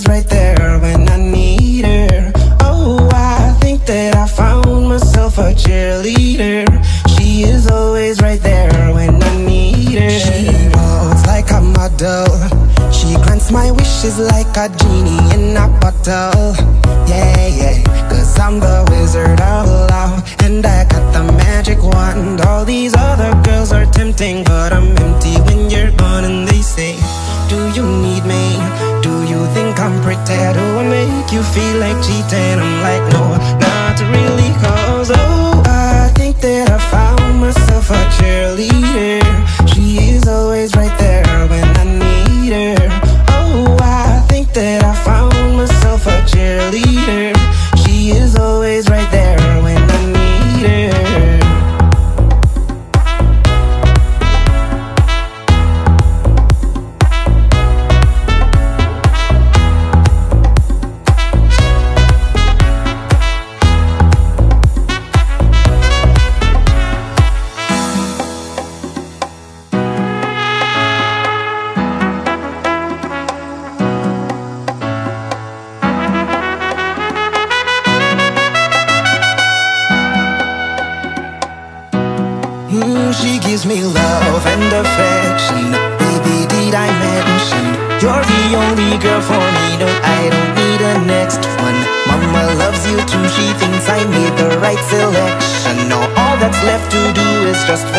Always right there when I need her. Oh, I think that I found myself a cheerleader. She is always right there when I need her. She walks like a model. She grants my wishes like a genie in a bottle. Yeah, yeah. Cause I'm the wizard of love. And I got the magic wand. All these other girls are tempting, but I'm empty when you're gone. And they say, Do I make you feel like cheating? I'm like, No, gives me love and affection. Baby, did I mention you're the only girl for me? No, I don't need a next one. Mama loves you too. She thinks I made the right selection. Now all that's left to do is just